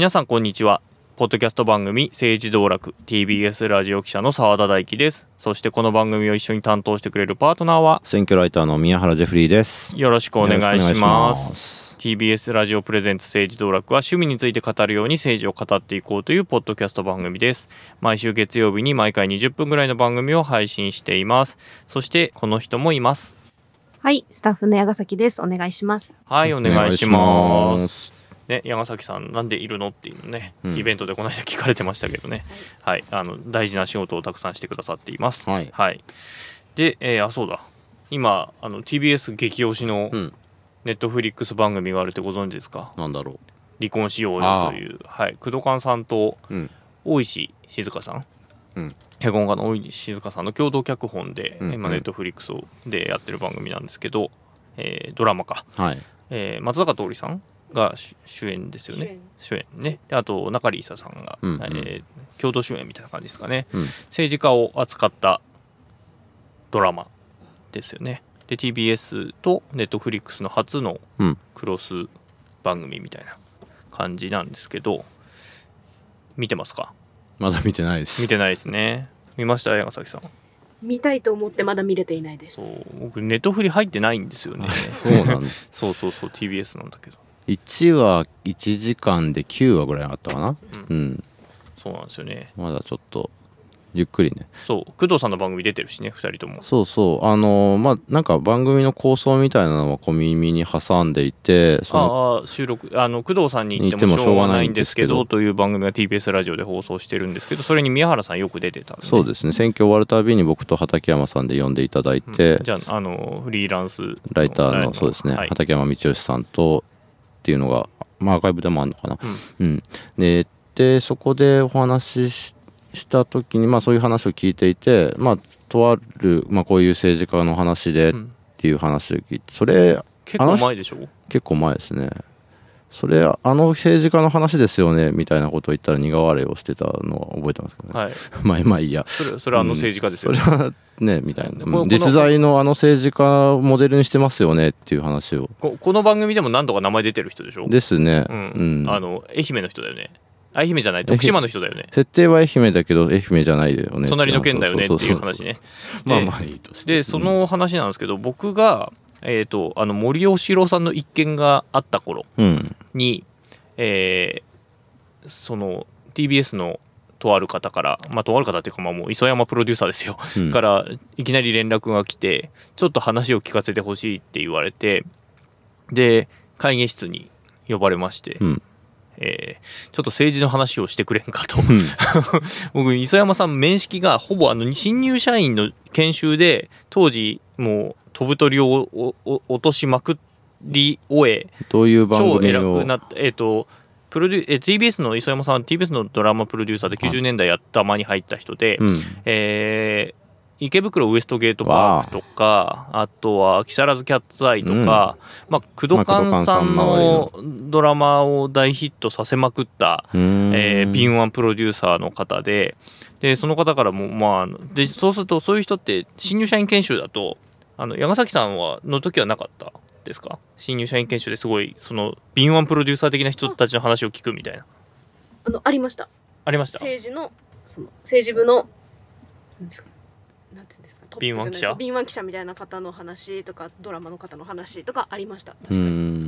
皆さんこんにちはポッドキャスト番組政治道楽 TBS ラジオ記者の澤田大樹ですそしてこの番組を一緒に担当してくれるパートナーは選挙ライターの宮原ジェフリーです。よろしくお願いしまますす TBS ラジオプレゼンツ政治道楽は趣味について語るように政治を語っていこうというポッドキャスト番組です毎週月曜日に毎回20分ぐらいの番組を配信していますそしてこの人もいますはい、スタッフの矢崎です。お願いします。はいおお願いしますす。ね、矢崎さんなんでいるのっていうのね、うん。イベントでこの間聞かれてましたけどね、はい、あの大事な仕事をたくさんしてくださっています。はい。で、えーあそうだ。今あの TBS 激推しのうん、ネットフリックス番組があるってご存知ですか？なんだろ離婚しようよという、はい、工藤勘さんとう。うん、大石静香さん、うん。脚本家の大石静香さんの共同脚本で、うん今ネットフリックスでやってる番組なんですけど、えードラマか、はい。えー松坂桃李さんが主主演ですよね。主演。ね。であと中里依紗さんが、うんうん。えー共同主演みたいな感じですかね。うん、政治家を扱ったドラマですよね。で TBS と Netflix の初のうん。クロス番組みたいな感じなんですけど見てますか？まだ見てないです。見てないですね。見ました？山崎さん。見たいと思ってまだ見れていないです。そ。う。僕ネットフリ入ってないんですよね。そうなんです。そうそうそう TBS なんだけど1話1時間で9話ぐらいあったかな？ううん。ん、そうなんですよね。まだちょっとゆっくりね。そう。工藤さんの番組出てるしね2人とも。そうそう、あのーまあなんか番組の構想みたいなのは小耳に挟んでいて、ああ収録。あの工藤さんに言ってもしょうがないんですけどという番組が TBS ラジオで放送してるんですけどそれに宮原さんよく出てたんで、そうですね。選挙終わるたびに僕と畠山さんで呼んでいただいて、うん。じゃああのフリーランスのライターの？そうですね、はい。畠山道義さんとっていうのが、まあ、アーカイブでもあるのかな、うん。ででそこでお話ししした時に、まあ、そういう話を聞いていて、まあ、とある、まあ、こういう政治家の話でっうん。ていう話を聞いてそれ結構前でしょ？結構前ですねそれあの政治家の話ですよねみたいなことを言ったら苦笑いをしてたのは覚えてますけどね、はい。まあまあいいや。それそれはあの政治家ですよ、ね。それはねみたいな、このこの実在のあの政治家をモデルにしてますよねっていう話を。ここの番組でも何度か名前出てる人でしょ？ですね、ううん。んあの愛媛の人だよね。愛媛じゃない徳島の人だよね。設定は愛媛だけど愛媛じゃないよね隣の県だよねってそいう話ね。まあまあいいとして。でその話なんですけど僕がえー、とあの森喜朗さんの一件があった頃うん。に、えーその TBS のとある方から、まあ、とある方っていうか、まあ、もう磯山プロデューサーですよ、うん。からいきなり連絡が来てちょっと話を聞かせてほしいって言われてで会議室に呼ばれまして、うん。えーちょっと政治の話をしてくれんかと。うん。僕磯山さん面識がほぼあの新入社員の研修で当時もう飛ぶ鳥を落としまくり終えどういう番超偉組をくなってえっ、とプロデュえー TBS の磯山さんは TBS のドラマプロデューサーで90年代やった間に入った人で、うん。えー池袋ウエストゲートパークとかあとは木更津キャッツアイとか、まあ、工藤勘さんのドラマを大ヒットさせまくった、えー、敏腕プロデューサーの方ででその方からもまあでそうするとそういう人って新入社員研修だとあの山崎さんはの時はなかった？ですか？新入社員研修ですごいその敏腕プロデューサー的な人たちの話を聞くみたいな。あのありました。ありました？政治のその政治部のなんですか？なんていうんですか？敏腕記者？敏腕記者みたいな方の話とかドラマの方の話とかありました。確うかに。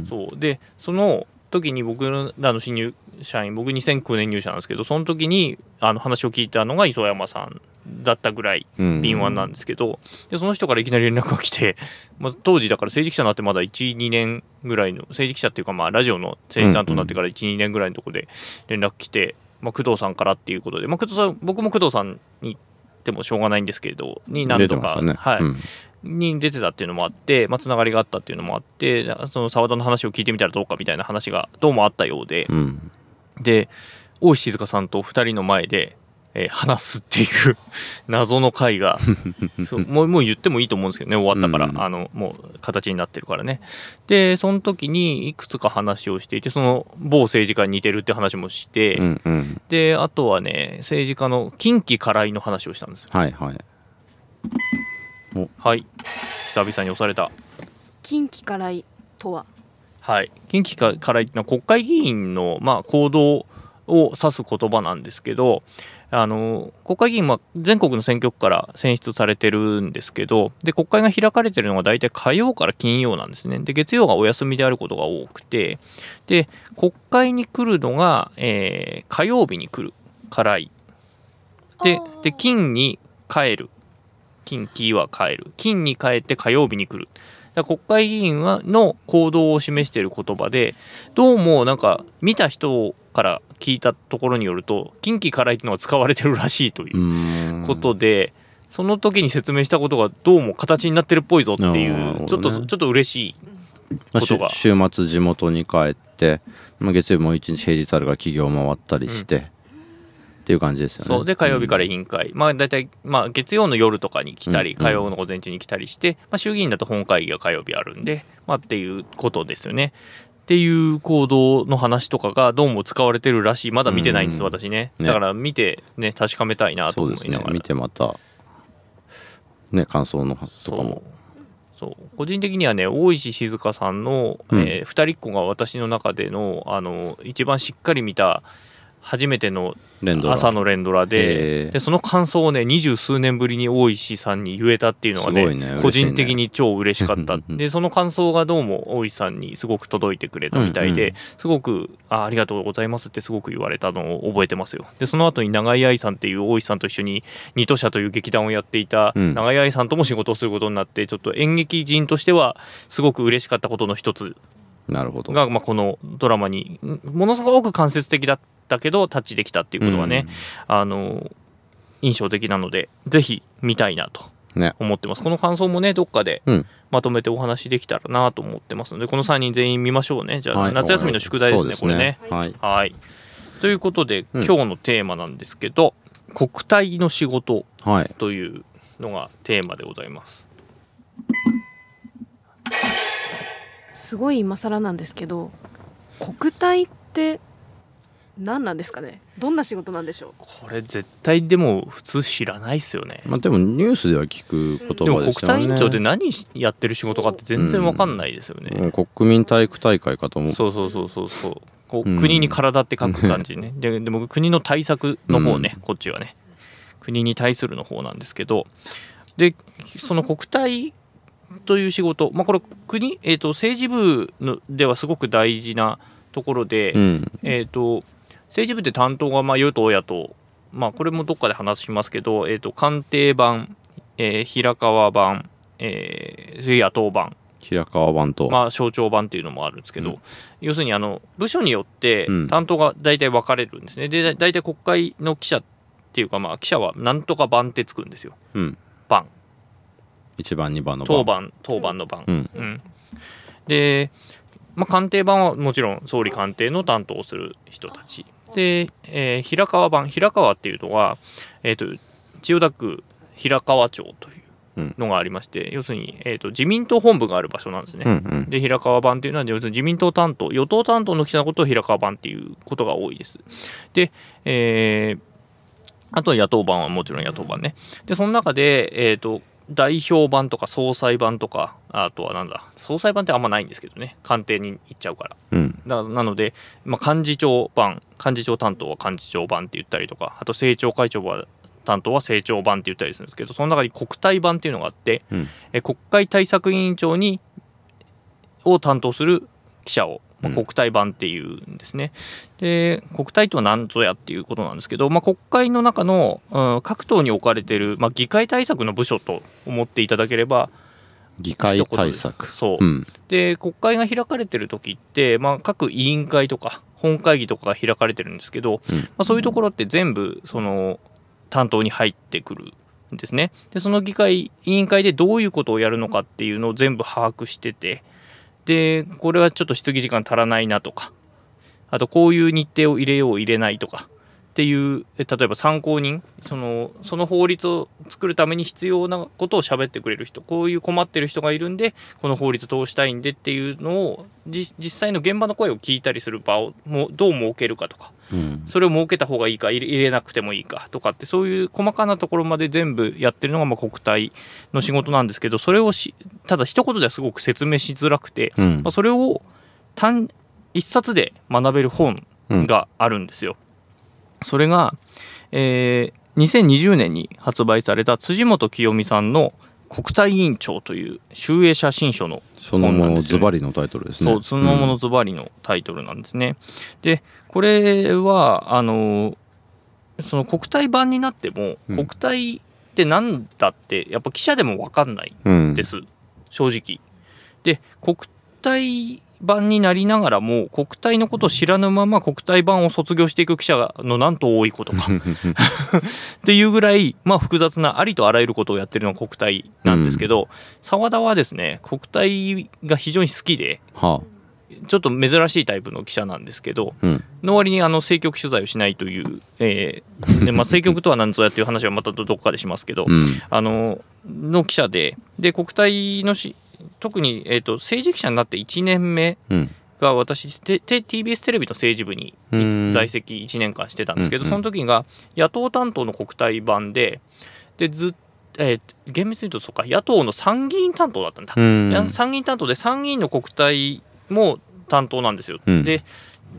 ん。そう。でその時に僕らの新入社員僕2009年入社なんですけどその時にあの話を聞いたのが磯山さんだったぐらいうん。敏腕なんですけど、でその人からいきなり連絡が来て、まあ、当時だから政治記者になってまだ12年ぐらいの政治記者っていうかまあラジオの政治さんとなってから12年ぐらいのところで連絡来て、まあ、工藤さんからっていうことで、まあ、工藤さん僕も工藤さんにでもしょうがないんですけれどに何度か、出てましたね。はい。うん。に出てたっていうのもあって、まあ、つながりがあったっていうのもあってその澤田の話を聞いてみたらどうかみたいな話がどうもあったようで、うん。で大石静香さんと2人の前で、えー話すっていう 謎の回が そうもうもう言ってもいいと思うんですけどね終わったから、うん。あのもう形になってるからね。でその時にいくつか話をしていてその某政治家に似てるって話もして、うんうん。であとはね政治家の近畿辛いの話をしたんですよ。はいはい。はい。久々に押された。近畿からいとは？はい、近畿かから言ってのは国会議員の、まあ、行動を指す言葉なんですけどあの国会議員は全国の選挙区から選出されてるんですけどで国会が開かれてるのが大体火曜から金曜なんですね。で月曜がお休みであることが多くてで国会に来るのが、えー火曜日に来るからいでで金に帰る。金金は帰る。金に帰って火曜日に来る。だから国会議員はの行動を示している言葉でどうもなんか見た人から聞いたところによると近畿からいっていうのが使われてるらしいということで、その時に説明したことがどうも形になってるっぽいぞっていなるほどね。うちょっとちょっと嬉しいまあことが。し週末地元に帰って、まあ、月曜日も一日平日あるから企業回ったりして、っていう感じですよね。そう。で火曜日から委員会、まあ大体、まあ、月曜の夜とかに来たりうん。火曜の午前中に来たりして、まあ、衆議院だと本会議が火曜日あるんで、まあ、っていうことですよね。っていう行動の話とかがどうも使われてるらしい。まだ見てないんです、うん。私ね。ね。だから見てね確かめたいなとそうです思いながら。ね。見てまたね感想のとかも。そう。そう。個人的にはね大石静香さんの、うん。えー二人っ子が私の中でのあの一番しっかり見た初めての朝の連ドラへでー。でその感想をね二十数年ぶりに大石さんに言えたっていうのがねね個人的に超嬉しかった。う んでその感想がどうも大石さんにすごく届いてくれたみたいで、うんうんすごくあありがとうございますってすごく言われたのを覚えてますよ。でその後に永井愛さんっていう大石さんと一緒に二都社という劇団をやっていたうん。永井愛さんとも仕事をすることになってちょっと演劇人としてはすごく嬉しかったことの一つなるほど。が、まあ、このドラマにんものすごく間接的だったけどタッチできたっていうことがね、あの印象的なのでぜひ見たいなとうんね。思ってます。この感想もねどっかでうん。まとめてお話できたらなと思ってますのでこの3人全員見ましょうね。じゃあ、はい。夏休みの宿題ですねそうこれね。はい。はい。ということで、うん。今日のテーマなんですけど国体の仕事はい。というのがテーマでございますすごい今更なんですけど国体って何なんですかね？どんな仕事なんでしょう？これ絶対でも普通知らないっすよね。まあでもニュースでは聞く言でも国葉ですよね。体委員長って何やってる仕事かって全然わかんないですよね、もう国民体育大会かと思う。そうそうそうそうそう。国に体って書く感じね。ででも国の対策の方ね、こっちはね。国に対するの方なんですけど。でその国体という仕事、まあ、これ国、えー、と政治部のではすごく大事なところで、うん。えー、と政治部って担当がまあ与党野党、まあ、これもどっかで話しますけど、えー、と官邸版、えー平川版、えー野党版。平川版と、まあ、省庁版っていうのもあるんですけど、うん。要するにあの部署によってうん。担当が大体分かれるんですね、でだ大体国会の記者っていうか、まあ、記者はなんとか版ってつくんですよ。うん、版1番2番の当番当番の番、うん。うん。で、まあ、官邸版はもちろん総理官邸の担当をする人たち。で、えー平川版平川っていうのは、えー、と千代田区平川町というのがありまして、要するに、えー、と自民党本部がある場所なんですね、うんうん。で平川版っていうのは要するに自民党担当与党担当の記者のことを平川版っていうことが多いです。で、えーあとは野党版はもちろん野党版ね。でその中で、えー、と代表版とか総裁版とかあとはなんだ総裁版ってあんまないんですけどね。官邸に行っちゃうから。うん。だなので、まあ、幹事長版幹事長担当は幹事長版って言ったりとかあと政調会長は担当は政調版って言ったりするんですけどその中に国対版っていうのがあって、うん。え国会対策委員長にを担当する記者を、まあうん。国対版っていうんですね。で国対とは何ぞやっていうことなんですけど、まあ、国会の中の、うん各党に置かれている、まあ、議会対策の部署と思っていただければ議会対策。そう、うん。で国会が開かれてる時って、まあ、各委員会とか本会議とかが開かれてるんですけど、うん。まあ、そういうところって全部その担当に入ってくるんですね。でその議会委員会でどういうことをやるのかっていうのを全部把握しててでこれはちょっと質疑時間足らないなとか。あとこういう日程を入れよう入れないとか。っていうえ例えば参考人？そのその法律を作るために必要なことを喋ってくれる人。こういう困ってる人がいるんでこの法律通したいんでっていうのをじ実際の現場の声を聞いたりする場をもうどう設けるかとか。うん。それを設けた方がいいか入れなくてもいいかとかってそういう細かなところまで全部やってるのがまあ国体の仕事なんですけどそれをしただ一言ではすごく説明しづらくて、うん。まあ、それを単一冊で学べる本うん。があるんですよ。それが、えー、2020年に発売された辻元清美さんの国対委員長という集英写真書のそのものズバリのタイトルですね。そうそのものズバリのタイトルなんですね。うん、でこれはあのその国体版になっても、うん、国体って何だってやっぱ記者でも分かんないです、うん、正直。で国体版になりながらも国体のことを知らぬまま国体版を卒業していく記者のなんと多いことか。っていうぐらい、まあ、複雑なありとあらゆることをやってるのが国体なんですけど澤、うん、田はですね国体が非常に好きで、はあ。ちょっと珍しいタイプの記者なんですけど、うん、の割にあの政局取材をしないという、えーでまあ、政局とは何ぞやっていう話はまたどこかでしますけど、うん、あのの記者でで国体のし特に、えーと、政治記者になって1年目が私、て TBS テレビの政治部に在籍1年間してたんですけど、その時が野党担当の国対版ででずっえー、厳密に言うとそうか野党の参議院担当だったんだ、参議院担当で参議院の国対も担当なんですよ、うん、で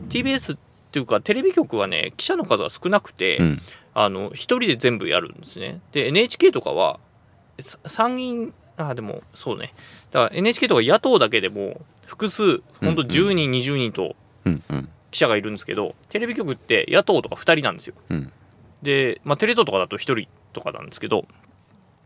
TBS っていうかテレビ局はね記者の数が少なくて、うん、あの1人で全部やるんですね。で NHK とかは参議院あでもそうねだから NHK とか野党だけでも複数本当10人、うんうん、20人と記者がいるんですけどテレビ局って野党とか2人なんですよ、うん、で、まあ、テレ東とかだと1人とかなんですけど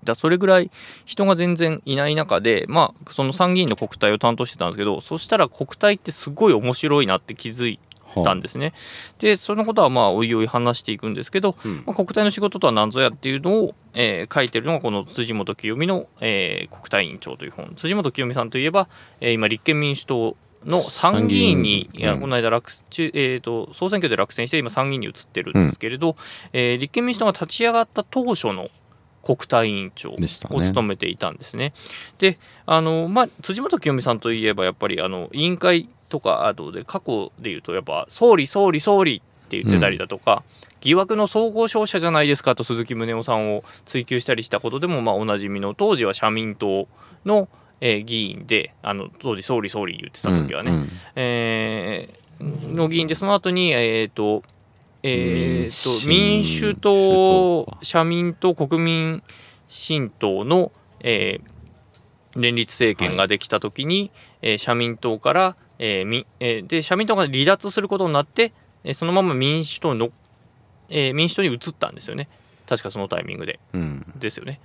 だそれぐらい人が全然いない中で、まあ、その参議院の国体を担当してたんですけどそしたら国体ってすごい面白いなって気づいたんですね。でそのことはまあおいおい話していくんですけど、うん、まあ、国体の仕事とは何ぞやっていうのを、えー、書いてるのがこの辻元清美の、えー、国対委員長という本。辻元清美さんといえば、えー、今立憲民主党の参議院に、いやこの間落、えーと、総選挙で落選して今参議院に移ってるんですけれど、うん、えー、立憲民主党が立ち上がった当初の国対委員長を務めていたんですね。で、ね、あのまあ、辻元清美さんといえばやっぱりあの委員会とかあとで過去でいうとやっぱ総理総理総理って言ってたりだとか、うん、疑惑の総合商社じゃないですかと鈴木宗男さんを追及したりしたことでもまあおなじみの当時は社民党の、えー、議員であの当時総理総理言ってた時はね、うんうん、えー、の議員でその後にえっ、ー、とえーと、民主党、社民党、国民新党の、えー、連立政権ができたときに、はい、えー、社民党から、えーみえー、で社民党が離脱することになって、えー、そのまま民主党の、えー、民主党に移ったんですよね確かそのタイミングで、うん、ですよね。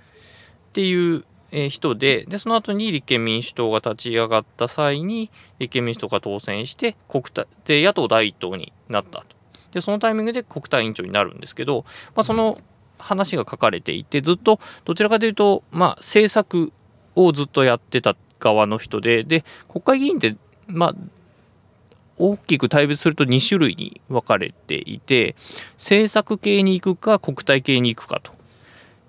っていう、えー、人ででその後に立憲民主党が立ち上がった際に立憲民主党が当選して国で野党第一党になったと。でそのタイミングで国対委員長になるんですけど、まあ、その話が書かれていてずっとどちらかというと、まあ、政策をずっとやってた側の人でで国会議員ってまあ大きく対別すると2種類に分かれていて政策系に行くか国対系に行くかと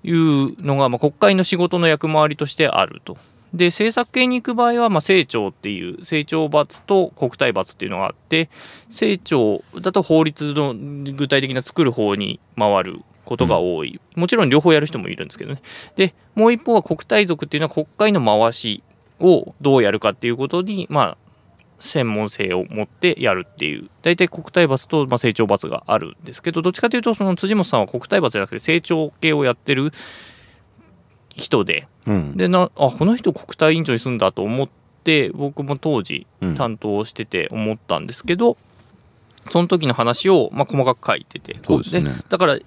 いうのが、まあ、国会の仕事の役回りとしてあると。で政策系に行く場合は、まあ、政調っていう政調罰と国体罰っていうのがあって政調だと法律の具体的な作る方に回ることが多い、もちろん両方やる人もいるんですけどねでもう一方は国体族っていうのは国会の回しをどうやるかっていうことにまあ専門性を持ってやるっていう。大体国体罰と、まあ、成長罰があるんですけどどっちかというとその辻本さんは国体罰じゃなくて成長系をやってる人で、うん、でなあこの人国対委員長に住んだと思って僕も当時担当してて思ったんですけど、うん、その時の話を、まあ、細かく書いてて。で、ね、だから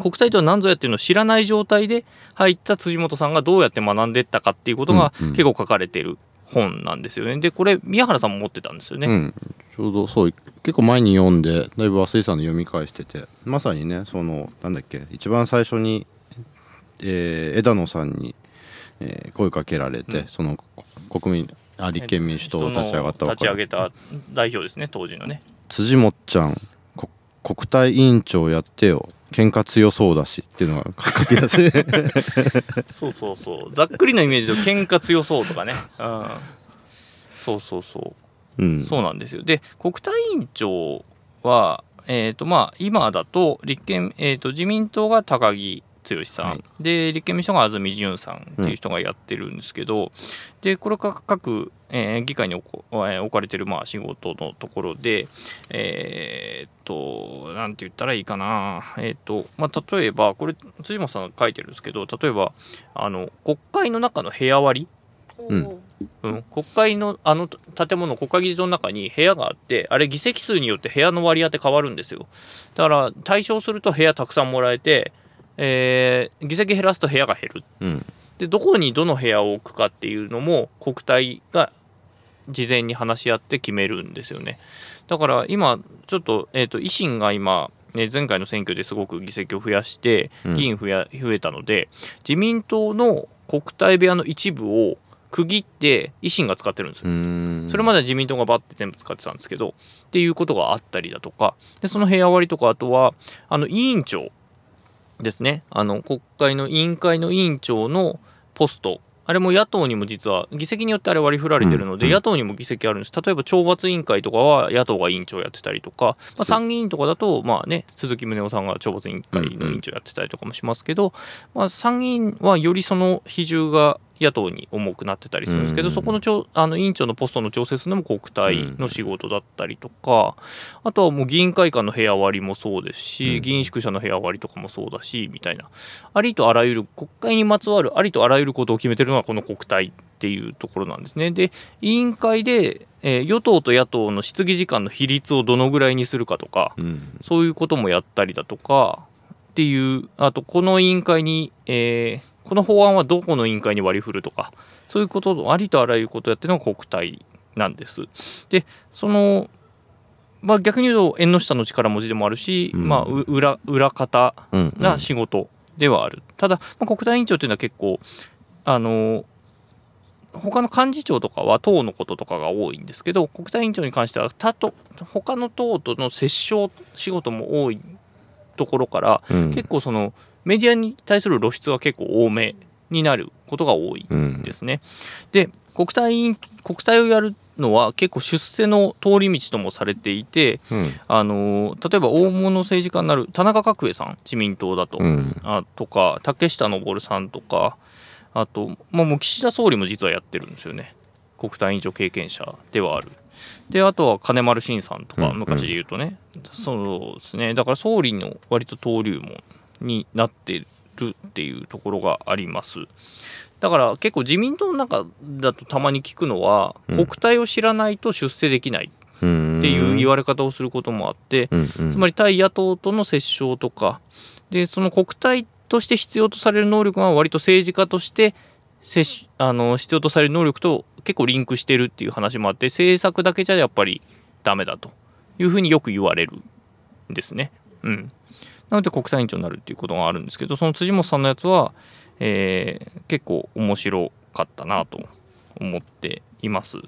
国体とは何ぞやっていうのを知らない状態で入った辻元さんがどうやって学んでいったかっていうことが結構書かれてる本なんですよね。でこれ宮原さんも持ってたんですよね。うん、ちょうどそう結構前に読んでだいぶ和井さんの読み返しててまさにねそのなんだっけ一番最初にえー、枝野さんに、えー、声かけられて、うん、その国民あ立憲民主党を立ち上がった立ち上げた代表ですね当時のね。辻もっちゃん国対委員長やってよ喧嘩強そうだしっていうのが書き出せ そうそうそう。ざっくりなイメージで喧嘩強そうとかね、うん、そうそうそう、うん、そうなんですよ。で国対委員長はえーとまあ、今だと立憲、えーと自民党が高木剛さん、はい。で立憲民主党が安住淳さんっていう人がやってるんですけど、でこれが各、えー議会に置こえー置かれてるまあ仕事のところでえーっとなんて言ったらいいかな。えーっとまあ例えばこれ辻本さんが書いてるんですけど例えばあの国会の中の部屋割り？うん。うん、国会のあの建物国会議事堂の中に部屋があってあれ議席数によって部屋の割り当て変わるんですよ。だから対象すると部屋たくさんもらえて、えー議席減らすと部屋が減る。うん。でどこにどの部屋を置くかっていうのも国体が事前に話し合って決めるんですよね。だから今ちょっと,、えー、と維新が今ね前回の選挙ですごく議席を増やしてうん。議員増や増えたので自民党の国対部屋の一部を区切って維新が使ってるんですよ。それまでは自民党がバッて全部使ってたんですけどっていうことがあったりだとか。でその部屋割りとかあとはあの委員長ですね。あの国会の委員会の委員長のポスト。あれも野党にも実は議席によってあれ割り振られてるので、野党にも議席あるんです。例えば懲罰委員会とかは野党が委員長やってたりとか、まあ、参議院とかだとまあね鈴木宗男さんが懲罰委員会の委員長やってたりとかもしますけど、まあ、参議院はよりその比重が野党に重くなってたりするんですけど、うんそこのちょあの委員長のポストの調整するのも国対の仕事だったりとか、あとはもう議員会館の部屋割りもそうですし、うん。議員宿舎の部屋割りとかもそうだしみたいな。ありとあらゆる国会にまつわるありとあらゆることを決めてるのがこの国対っていうところなんですね。で委員会で、えー与党と野党の質疑時間の比率をどのぐらいにするかとか、うん。そういうこともやったりだとかっていうあとこの委員会に、えーこの法案はどこの委員会に割り振るとかそういうことありとあらゆることをやってるのが国対なんです。でそのまあ、逆に言うと縁の下の力持ちでもあるし、うん。まあ、う裏裏方うんな仕事ではある、ただ、まあ、国対委員長というのは結構あの他の幹事長とかは党のこととかが多いんですけど国対委員長に関しては他と他の党との折衝仕事も多いところから、うん。結構そのメディアに対する露出は結構多めになることが多いうんですね。で国対委員国対をやるのは結構出世の通り道ともされていてうん。あの例えば大物政治家になる田中角栄さん自民党だと、うん。あとか竹下登さんとか。あと、まあ、もう岸田総理も実はやってるんですよね。国対委員長経験者ではある。であとは金丸信さんとかうん。昔で言うとね、そうですね。だから総理の割と登竜門になってるっていうところがあります。だから結構自民党の中だとたまに聞くのは、うん。国対を知らないと出世できないうんっていう言われ方をすることもあって、つまり対野党との折衝とかでその国対として必要とされる能力が割と政治家としてあの必要とされる能力と結構リンクしてるっていう話もあって政策だけじゃやっぱりダメだというふうによく言われるんですね。うん、なので国対委員長になるっていうことがあるんですけどその辻元さんのやつは、えー結構面白かったなと思っています。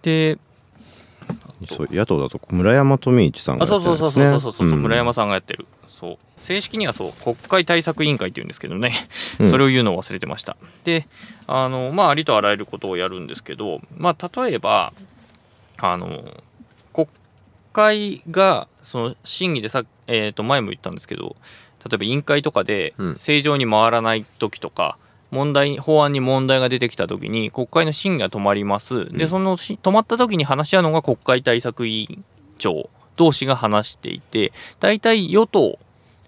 でそう野党だと村山富一さんがあそうやってるねそうそうそうそうそう、ん村山さんがやってるそう正式にはそう国会対策委員会っていうんですけどね、うんそれを言うのを忘れてましたであのまあありとあらゆることをやるんですけどまあ例えばあの国会がその審議でさ、えー、と前も言ったんですけど例えば委員会とかでうん。正常に回らない時とか、問題法案に問題が出てきた時に国会の審議が止まります、でうん。そのし止まった時に話し合うのが国会対策委員長同士が話していて大体与党、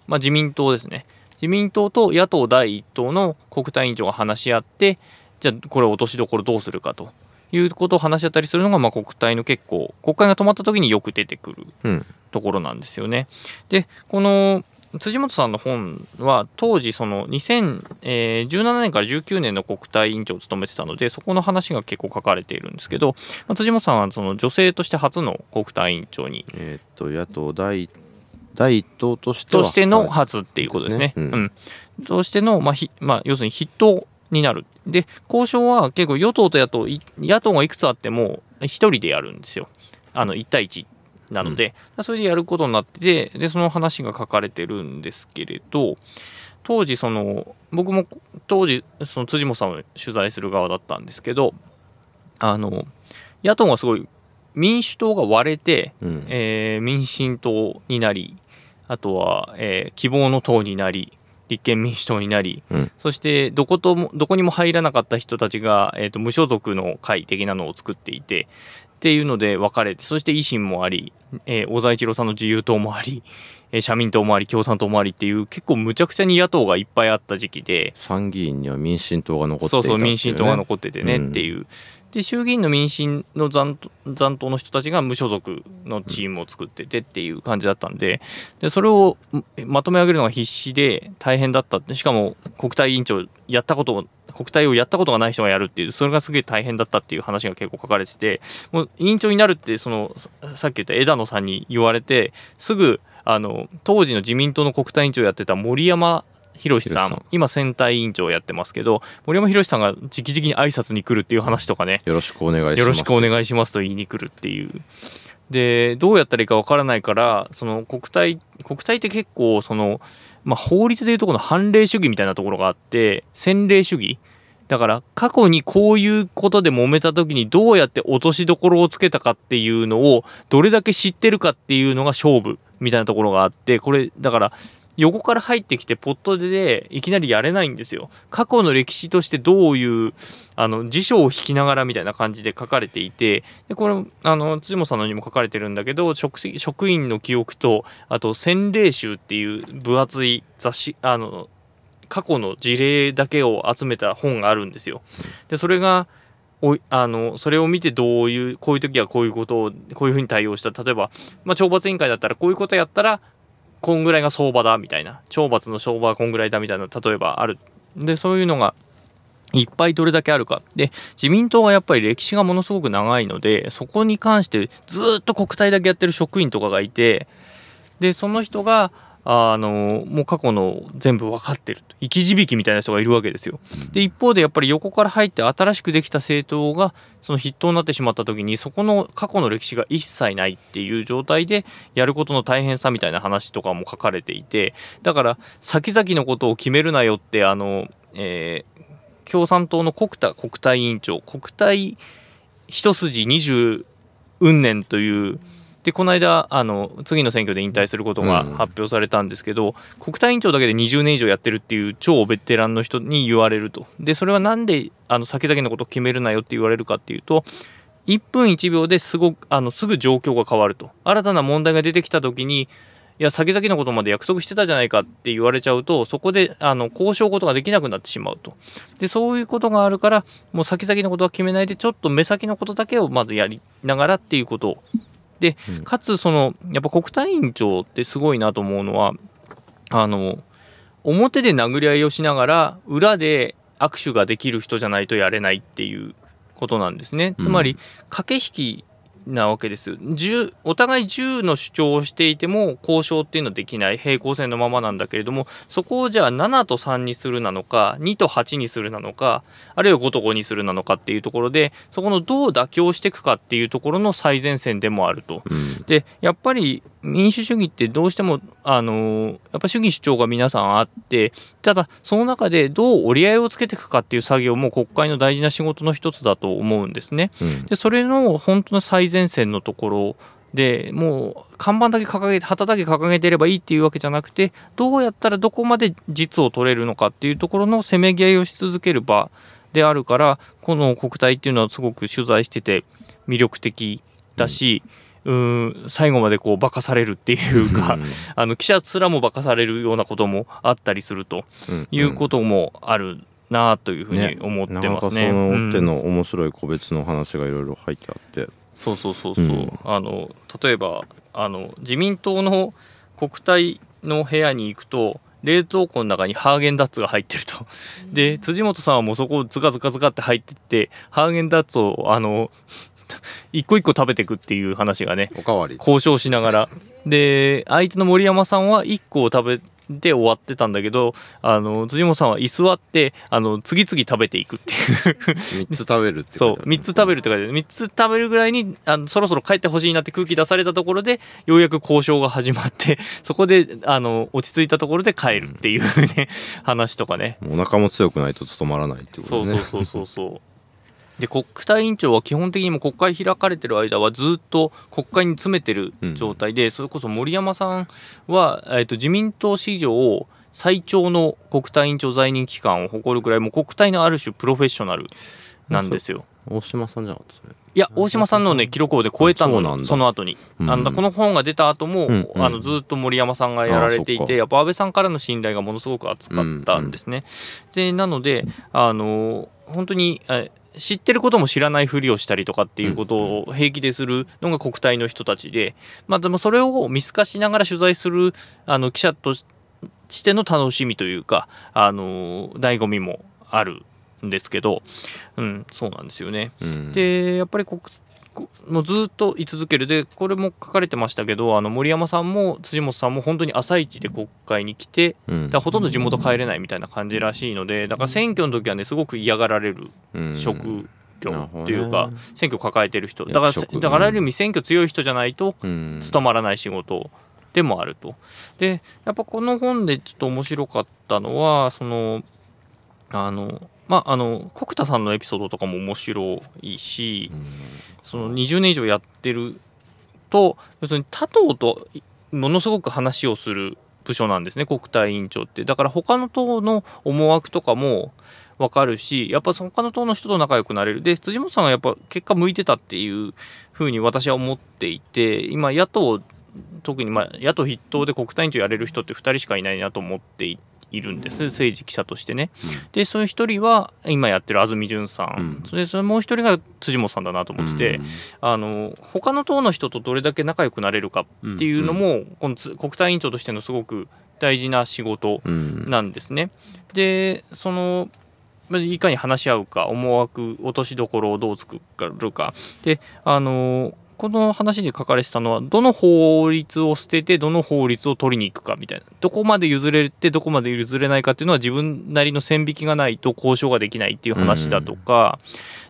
まあ、自民党ですね。自民党と野党第一党の国対委員長が話し合ってじゃあこれ落としどころどうするかということを話し合ったりするのが、まあ、国対の結構国会が止まった時によく出てくるうんところなんですよね。でこの辻元さんの本は当時その2017年から19年の国対委員長を務めてたのでそこの話が結構書かれているんですけど、まあ、辻元さんはその女性として初の国対委員長にえーっと野党第第一党としてはとしてのはい初っていうことですね。ですねうんとしての、まあひまあ、要するに筆頭になる。で交渉は結構与党と野党い野党がいくつあっても一人でやるんですよ。あの1対1なので、それでやることになっててでその話が書かれてるんですけれど当時その僕も当時その辻本さんを取材する側だったんですけどあの野党がすごい民主党が割れてうん。えー民進党になりあとは、えー希望の党になり立憲民主党になり、うん。そしてどこともどこにも入らなかった人たちが、えー、と無所属の会的なのを作っていてっていうので分かれてそして維新もあり、えー小沢一郎さんの自由党もあり、えー社民党もあり共産党もありっていう結構むちゃくちゃに野党がいっぱいあった時期で参議院には民進党が残っていたそうそう民進党が残っててねうん。っていう、で衆議院の民進の残残党の人たちが無所属のチームを作っててっていう感じだったんででそれをまとめ上げるのが必死で大変だったってしかも国対委員長やったことを国対をやったことがない人がやるっていうそれがすげえ大変だったっていう話が結構書かれててもう委員長になるってそのさっき言った枝野さんに言われてすぐあの当時の自民党の国対委員長をやってた森山博さん博さん。今選対委員長をやってますけど森山博さんが直々に挨拶に来るっていう話とかね。よろしくお願いします。よろしくお願いしますと言いに来るっていう。でどうやったらいいかわからないからその国体国体って結構その、まあ、法律でいうとこの判例主義みたいなところがあって先例主義。だから過去にこういうことで揉めた時にどうやって落としどころをつけたかっていうのをどれだけ知ってるかっていうのが勝負みたいなところがあってこれだから横から入ってきてポットでいきなりやれないんですよ。過去の歴史としてどういうあの辞書を引きながらみたいな感じで書かれていてでこれあの辻本さんのにも書かれてるんだけど職職員の記憶とあと洗礼集っていう分厚い雑誌あの過去の事例だけを集めた本があるんですよ。でそれがおあのそれを見てどういうこういう時はこういうことをこういうふうに対応した例えば、まあ、懲罰委員会だったらこういうことやったらこんぐらいが相場だみたいな。懲罰の相場はこんぐらいだみたいな例えばある。でそういうのがいっぱいどれだけあるか。で自民党はやっぱり歴史がものすごく長いのでそこに関してずっと国体だけやってる職員とかがいてでその人があのもう過去の全部分かってると生き字引みたいな人がいるわけですよ。で一方でやっぱり横から入って新しくできた政党がその筆頭になってしまった時にそこの過去の歴史が一切ないっていう状態でやることの大変さみたいな話とかも書かれていてだから先々のことを決めるなよってあの、えー共産党の国田国対委員長国対一筋二十運年というでこの間あの次の選挙で引退することがうん。発表されたんですけど、国対委員長だけで20年以上やってるっていう超ベテランの人に言われると。でそれはなんであの先々のことを決めるなよって言われるかっていうと1分1秒ですごくあのすぐ状況が変わると。新たな問題が出てきた時にいや先々のことまで約束してたじゃないかって言われちゃうとそこであの交渉ことができなくなってしまうと。でそういうことがあるからもう先々のことは決めないでちょっと目先のことだけをまずやりながらっていうことをでうん。かつそのやっぱ国対委員長ってすごいなと思うのはあの表で殴り合いをしながら裏で握手ができる人じゃないとやれないっていうことなんですね。つまり駆け引きなわけです銃お互い銃の主張をしていても交渉っていうのはできない平行線のままなんだけれどもそこをじゃあ7と3にするなのか2と8にするなのかあるいは5と5にするなのかっていうところでそこのどう妥協していくかっていうところの最前線でもあると。うんでやっぱり民主主義ってどうしてもあのやっぱ主義主張が皆さんあってただその中でどう折り合いをつけていくかっていう作業も国会の大事な仕事の一つだと思うんですね。うんでそれの本当の最前線のところでもう看板だけ掲げて旗だけ掲げてればいいっていうわけじゃなくてどうやったらどこまで実を取れるのかっていうところのせめぎ合いをし続ける場であるからこの国体っていうのはすごく取材してて魅力的だし、うーん最後までこう化かされるっていうか、あの記者すらも化かされるようなこともあったりするとうん。いうこともあるなというふうに思ってなかなかそますね。うんの手の面白い個別の話がいろいろ入ってあって、そうそうそうそう、うん。あの例えばあの自民党の国体の部屋に行くと冷凍庫の中にハーゲンダッツが入ってると。で辻元さんはもうそこをズカズカズカって入ってってハーゲンダッツをあの 一個一個食べていくっていう話がねおかわり。交渉しながら。で相手の森山さんは1個を食べて終わってたんだけどあの辻本さんは居座ってあの次々食べていくっていう。3つ食べるってそう3つ食べるって書いてある。3つ食べるぐらいにあのそろそろ帰ってほしいなって空気出されたところでようやく交渉が始まって そこであの落ち着いたところで帰るっていうね話とかね。お腹も強くないと務まらないってことそうねそうそうそうそうで国対委員長は基本的にも国会開かれてる間はずっと国会に詰めてる状態で、それこそ森山さんは、えー、と自民党史上最長の国対委員長在任期間を誇るぐらいもう国対のある種プロフェッショナルなんですよ。大島さんじゃなかったそれいや大島さんのね記録をで超えたのその後に、うん。あのこの本が出た後も、うんうん。あのずっと森山さんがやられていてやっぱ安倍さんからの信頼がものすごく厚かったんですね。でなのであの本当にえ知ってることも知らないふりをしたりとかっていうことを平気でするのが国体の人たちで、まあ、でもそれを見透かしながら取材するあの記者としての楽しみというかあの醍醐味もあるんですけど、うん、そうなんですよね。うんでやっぱり国こもうずっと居続ける。でこれも書かれてましたけどあの森山さんも辻元さんも本当に朝一で国会に来てうん。だほとんど地元帰れないみたいな感じらしいのでだから選挙の時はねすごく嫌がられるうん。職業なるほどね。というか、選挙抱えてる人。だからだからある意味選挙強い人じゃないとうん。務まらない仕事でもあると。でやっぱこの本でちょっと面白かったのはそのあのまああの国田さんのエピソードとかも面白いし、その20年以上やってると要するに他党とものすごく話をする部署なんですね国対委員長って。だから他の党の思惑とかも分かるしやっぱ他の党の人と仲良くなれる。で辻元さんがやっぱ結果向いてたっていうふうに私は思っていて今野党特にまあ野党筆頭で国対委員長やれる人って2人しかいないなと思っていいるんです。政治記者としてね。でそういう一人は今やってる安住淳さん、うん。それでそれもう一人が辻元さんだなと思ってて、あの他の党の人とどれだけ仲良くなれるかっていうのも、このつ国対委員長としてのすごく大事な仕事うん。なんですね。でそのまあいかに話し合うか思惑落としどころをどう作るか。であのこの話で書かれてたのはどの法律を捨ててどの法律を取りに行くかみたいな。どこまで譲れてどこまで譲れないかっていうのは自分なりの線引きがないと交渉ができないっていう話だとか、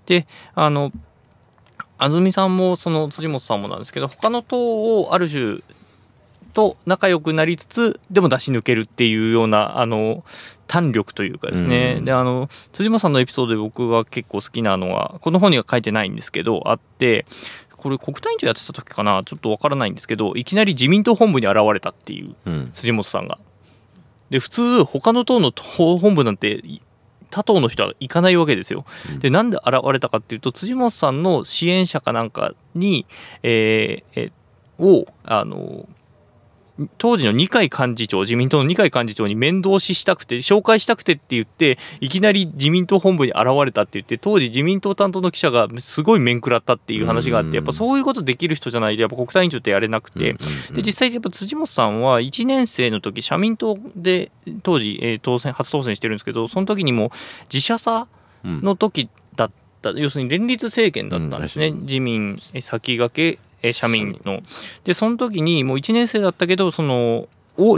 であの安住さんもその辻元さんもなんですけど他の党をある種と仲良くなりつつでも出し抜けるっていうようなあの胆力というかですね、うん。であの辻本さんのエピソードで僕が結構好きなのはこの本には書いてないんですけどあってこれ国対委員長やってた時かな？ちょっとわからないんですけどいきなり自民党本部に現れたっていううん辻元さんが。で普通他の党の党本部なんてい他党の人は行かないわけですよ。でなんで現れたかっていうと辻元さんの支援者かなんかに、えーえをあの当時の二階幹事長自民党の二階幹事長に面倒ししたくて紹介したくてって言っていきなり自民党本部に現れたって言って当時自民党担当の記者がすごい面食らったっていう話があってやっぱそういうことできる人じゃないとやっぱ国対委員長ってやれなくて、で実際やっぱ辻元さんは1年生の時社民党で当時、えー当選初当選してるんですけどその時にも自社さの時だった、要するに連立政権だったんですね、うん自民え先駆けえ社民の。でその時にもう1年生だったけどその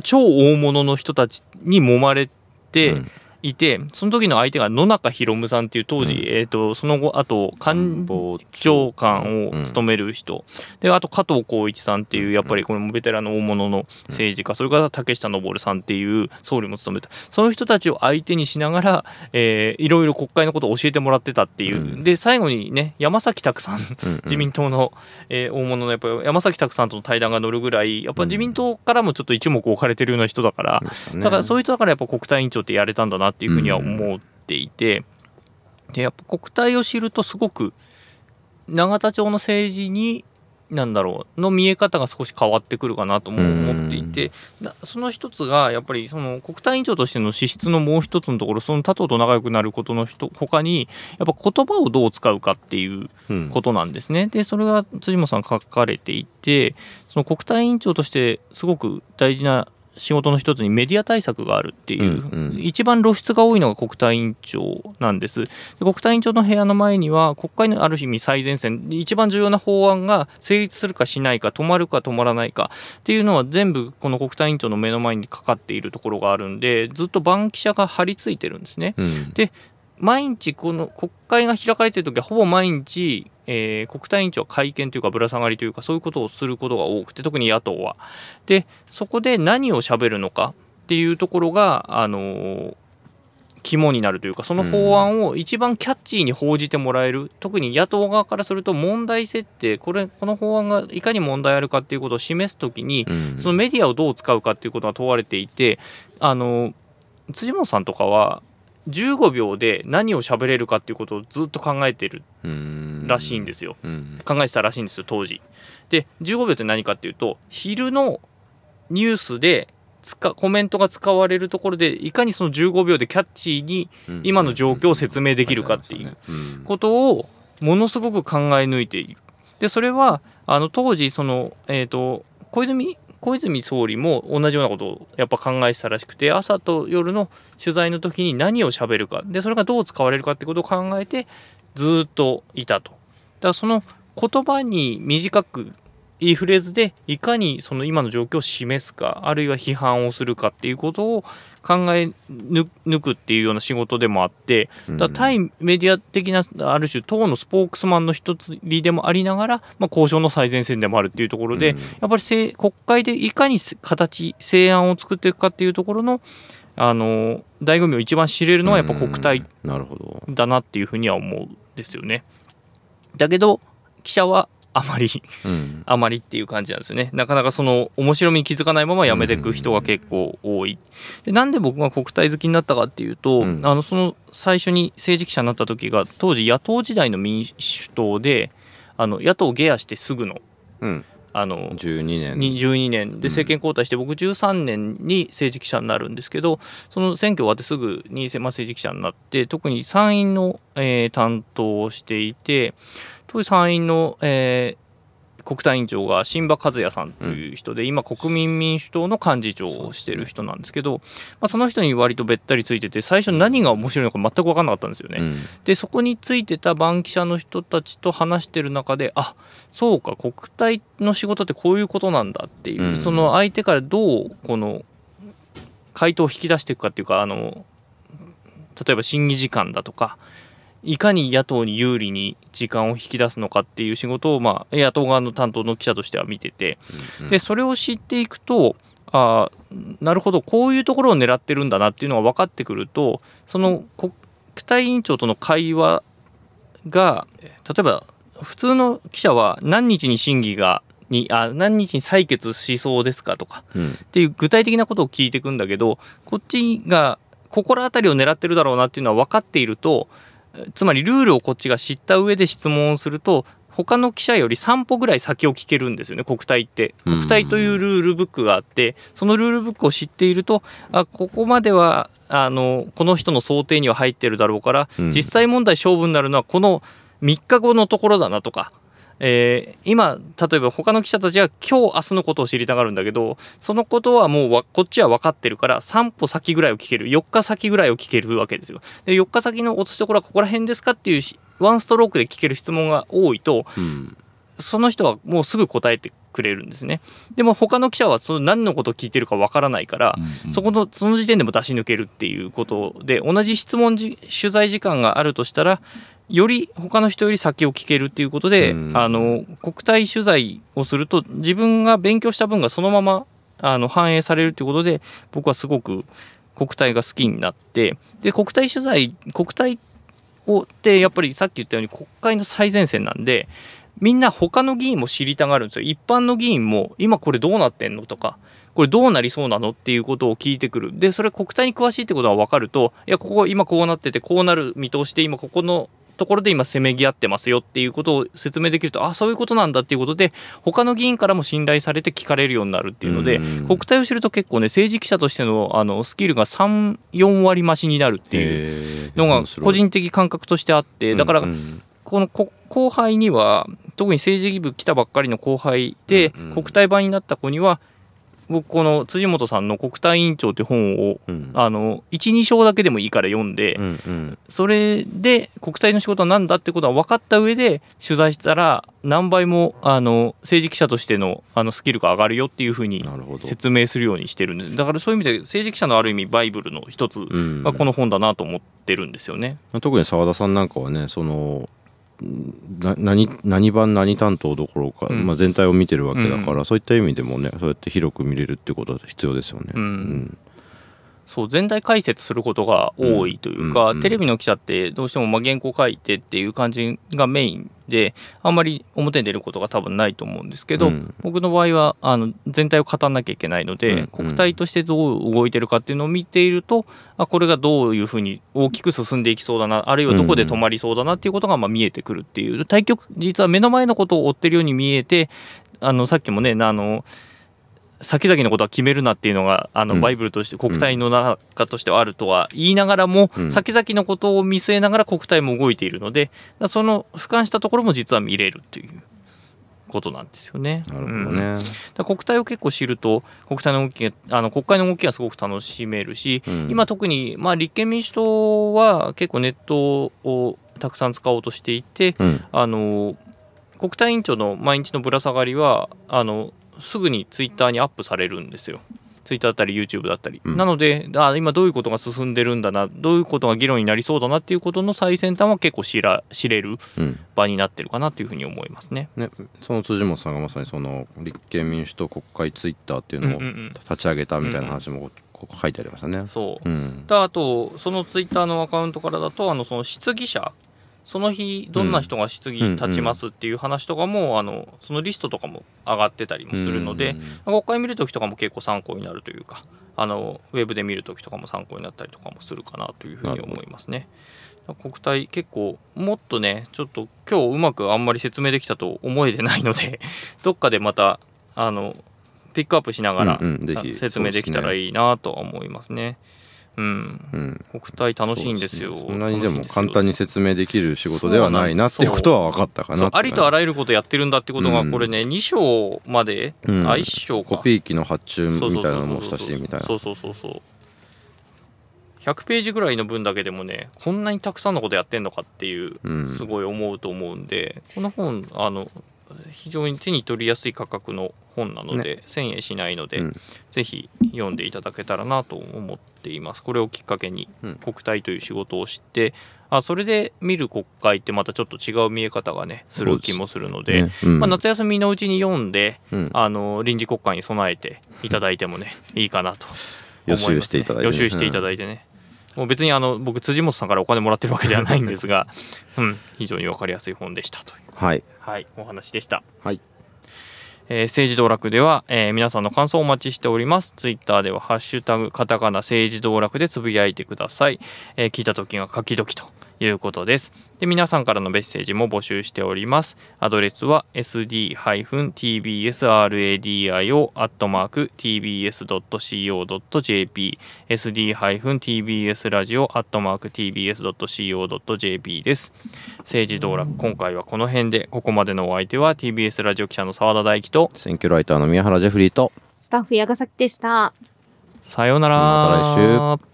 超大物の人たちに揉まれて、うんいてその時の相手が野中宏夢さんっていう当時、うん。えー、とその後あと官長官を務める人、であと加藤浩一さんっていうやっぱりこれもベテランの大物の政治家、それから竹下登さんっていう総理も務めたそういう人たちを相手にしながら、えーいろいろ国会のことを教えてもらってたっていう、うんで最後にね山崎拓さんうん自民党の、えー大物のやっぱり山崎拓さんとの対談が乗るぐらいやっぱ自民党からもちょっと一目置かれてるような人だから、だからそういう人だからやっぱ国対委員長ってやれたんだなっていうふうには思っていて、でやっぱ国対を知るとすごく永田町の政治になんだろうの見え方が少し変わってくるかなとも思っていて、なその一つがやっぱりその国対委員長としての資質のもう一つのところその他党と仲良くなることの人他にやっぱ言葉をどう使うかっていううんことなんですね。でそれが辻本さん書かれていてその国対委員長としてすごく大事な仕事の一つにメディア対策があるっていう、うんうん一番露出が多いのが国対委員長なんです。で国対委員長の部屋の前には国会のある意味最前線で一番重要な法案が成立するかしないか止まるか止まらないかっていうのは全部この国対委員長の目の前にかかっているところがあるんでずっと番記者が張り付いてるんですね。うん毎日この国会が開かれている時はほぼ毎日、えー国対委員長は会見というかぶら下がりというかそういうことをすることが多くて特に野党は。でそこで何をしゃべるのかっていうところが、あのー肝になるというかその法案を一番キャッチーに報じてもらえる、特に野党側からすると問題設定これこの法案がいかに問題あるかっていうことを示すときに、そのメディアをどう使うかっていうことが問われていてあの辻本さんとかは15秒で何を喋れるかっていうことをずっと考えてるらしいんですよ、考えてたらしいんですよ当時。で15秒って何かっていうと昼のニュースでコメントが使われるところでいかにその15秒でキャッチーに今の状況を説明できるかっていうことをものすごく考え抜いている。でそれはあの当時その、えーと小泉小泉総理も同じようなことをやっぱ考えてたらしくて朝と夜の取材の時に何をしゃべるかでそれがどう使われるかってことを考えてずっといたと。だからその言葉に短くいいフレーズでいかにその今の状況を示すかあるいは批判をするかっていうことを考え抜くっていうような仕事でもあってだ対メディア的なある種党のスポークスマンの一つでもありながら、まあ、交渉の最前線でもあるっていうところで、うん、やっぱり国会でいかに形成案を作っていくかっていうところのあの醍醐味を一番知れるのはやっぱ国体だなっていうふうには思うんですよね。だけど記者はあまり、うん、あまりっていう感じなんですよね。なかなかその面白みに気づかないままやめていく人が結構多い。でなんで僕が国体好きになったかっていうと、うん、あのその最初に政治記者になった時が当時野党時代の民主党であの野党下野してすぐの。うんあの12年12年で政権交代して、僕13年に政治記者になるんですけどその選挙終わってすぐに政治記者になって特に参院の、えー、担当をしていて当時参院の、えー、国対委員長が新馬和也さんという人で、うん、今国民民主党の幹事長をしている人なんですけど、まあ、その人に割とべったりついてて最初何が面白いのか全く分かんなかったんですよね。うん、でそこについてた番記者の人たちと話してる中であそうか国対の仕事ってこういうことなんだっていう、うん、その相手からどうこの回答を引き出していくかっていうかあの例えば審議時間だとかいかに野党に有利に時間を引き出すのかっていう仕事を、まあ、野党側の担当の記者としては見てて、でそれを知っていくとあなるほどこういうところを狙ってるんだなっていうのが分かってくるとその国対委員長との会話が例えば普通の記者は何日に審議がにあ何日に採決しそうですかとか、うん、っていう具体的なことを聞いていくんだけどこっちが心当たりを狙ってるだろうなっていうのは分かっているとつまりルールをこっちが知った上で質問をすると他の記者より3歩ぐらい先を聞けるんですよね国体って。国体というルールブックがあってそのルールブックを知っているとあここまではあのこの人の想定には入ってるだろうから、実際問題勝負になるのはこの3日後のところだなとかえー、今例えば他の記者たちは今日明日のことを知りたがるんだけどそのことはもうこっちは分かってるから3歩先ぐらいを聞ける4日先ぐらいを聞けるわけですよ。で4日先の落としどころはここら辺ですかっていうワンストロークで聞ける質問が多いと、うん、その人はもうすぐ答えてくれるんですね。でも他の記者はその何のことを聞いてるかわからないから、うんうん、そこのその時点でも出し抜けるっていうことで同じ質問取材時間があるとしたらより他の人より先を聞けるっていうことで、うん、あの国体取材をすると自分が勉強した分がそのままあの反映されるということで僕はすごく国体が好きになってで国体取材国体をってやっぱりさっき言ったように国会の最前線なんでみんな他の議員も知りたがるんですよ。一般の議員も今これどうなってんのとかこれどうなりそうなのっていうことを聞いてくる。でそれ国体に詳しいってことが分かるといやここ今こうなっててこうなる見通しで今ここのところで今せめぎ合ってますよっていうことを説明できるとあそういうことなんだっていうことで他の議員からも信頼されて聞かれるようになるっていうので国体を知ると結構ね政治記者としてのあのスキルが34割増しになるっていうのが個人的感覚としてあってだからこの後輩には特に政治部来たばっかりの後輩で国体版になった子には僕この辻元さんの「国対委員長」って本を、うん、あの12章だけでもいいから読んで、うんうん、それで国対の仕事は何だってことは分かった上で取材したら何倍もあの政治記者としてのあのスキルが上がるよっていうふうに説明するようにしてるんです。だからそういう意味で政治記者のある意味バイブルの一つがこの本だなと思ってるんですよね。うん、特に澤田さんなんかはねその何何番何担当どころか、うん、まあ、全体を見てるわけだから、うん、そういった意味でもねそうやって広く見れるってことは必要ですよね。うん、そう全体解説することが多いというか、うんテレビの記者ってどうしてもまあ原稿書いてっていう感じがメインであんまり表に出ることが多分ないと思うんですけど、うん。僕の場合はあの全体を語らなきゃいけないので、うん。国体としてどう動いてるかっていうのを見ているとあこれがどういうふうに大きく進んでいきそうだなあるいはどこで止まりそうだなっていうことがまあ見えてくるっていう。対局実は目の前のことを追ってるように見えてあのさっきもねあの先々のことは決めるなっていうのがあのうん。バイブルとして国体の中としてはあるとは言いながらも、うん。先々のことを見据えながら国体も動いているのでその俯瞰したところも実は見れるということなんですよね。なるほどうん。国体を結構知ると国体の動きがあの国会の動きがすごく楽しめるし、うん。今特に、まあ、立憲民主党は結構ネットをたくさん使おうとしていて、うん。あの国対委員長の毎日のぶら下がりはあのすぐにツイッターにアップされるんですよ。ツイッターだったり YouTube だったり、うんなのであ今どういうことが進んでるんだなどういうことが議論になりそうだなっていうことの最先端は結構知ら知れるうん場になってるかなというふうに思いますね。ね、その辻本さんがまさにその立憲民主党国会ツイッターっていうのをうんうんうん立ち上げたみたいな話もこここ書いてありましたね。そううんであとそのツイッターのアカウントからだとあのその質疑者その日どんな人が質疑立ちますっていう話とかも、あのそのリストとかも上がってたりもするので、国会見るときとかも結構参考になるというかあのウェブで見るときとかも参考になったりとかもするかなというふうに思いますね。国体結構もっとねちょっと今日うまくあんまり説明できたと思えてないので どっかでまたあのピックアップしながら、うんうん説明できたらいいなとは思いますね。うん、うん。国体楽しいんですよ。そんなにでも簡単に説明できる仕事ではないなっていうことは分かったかなありとあららゆることやってるんだってことがうん。これね、2章まで、うん。あ1章か。コピー機の発注みたいなのもしたしみたいな。そうそうそうそう100ページぐらいの分だけでもねこんなにたくさんのことやってんのかっていううん。すごい思うと思うんで、この本あの非常に手に取りやすい価格の本なので、1000円しないので、うん。ぜひ読んでいただけたらなと思っています。これをきっかけにうん。国体という仕事を知ってあそれで見る国会ってまたちょっと違う見え方がねする気もするのでね。うん。まあ、夏休みのうちに読んでうん。あの臨時国会に備えていただいてもねいいかなと思います、ね、予習していただいてね。予習していただいてね、もう別にあの僕辻本さんからお金もらってるわけではないんですが、うん、非常に分かりやすい本でしたという、はいはい、お話でした。はいえー政治道楽では、えー皆さんの感想をお待ちしております。ツイッターでは、ハッシュタグ、カタカナ、政治道楽でつぶやいてください。えー聞いた時が書き時ということです。で、皆さんからのメッセージも募集しております。アドレスは sd-tbsradio.tbs.co.jp sd-tbsradio.tbs.co.jp です。政治道楽、今回はこの辺で、ここまでのお相手は TBS ラジオ記者の澤田大樹と、選挙ライターの宮原ジェフリーとスタッフ矢ヶ崎でした。さようなら。また来週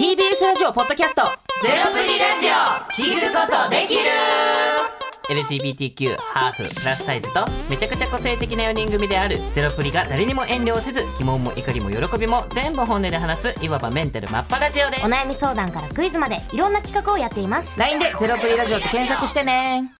TBS ラジオポッドキャスト。ゼロプリラジオ。聞くことできる。LGBTQ ハーフプラスサイズとめちゃくちゃ個性的な4人組であるゼロプリが誰にも遠慮せず疑問も怒りも喜びも全部本音で話すいわばメンタルマッパラジオでお悩み相談からクイズまでいろんな企画をやっています。LINE でゼロプリラジオって検索してね